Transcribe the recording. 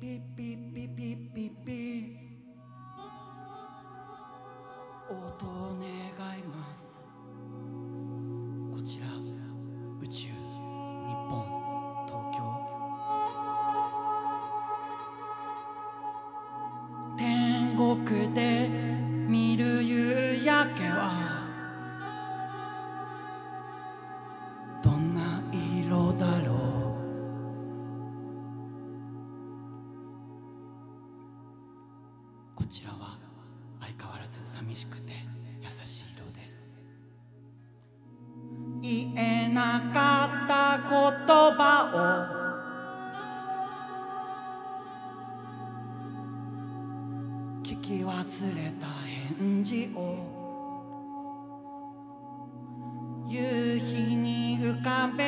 ピピピピピピ音を願います。こちら宇宙日本東京。天国で見る夕焼けは相変わらず寂しくて優しい色です。言えなかった言葉を聞き忘れた返事を夕日に浮かべ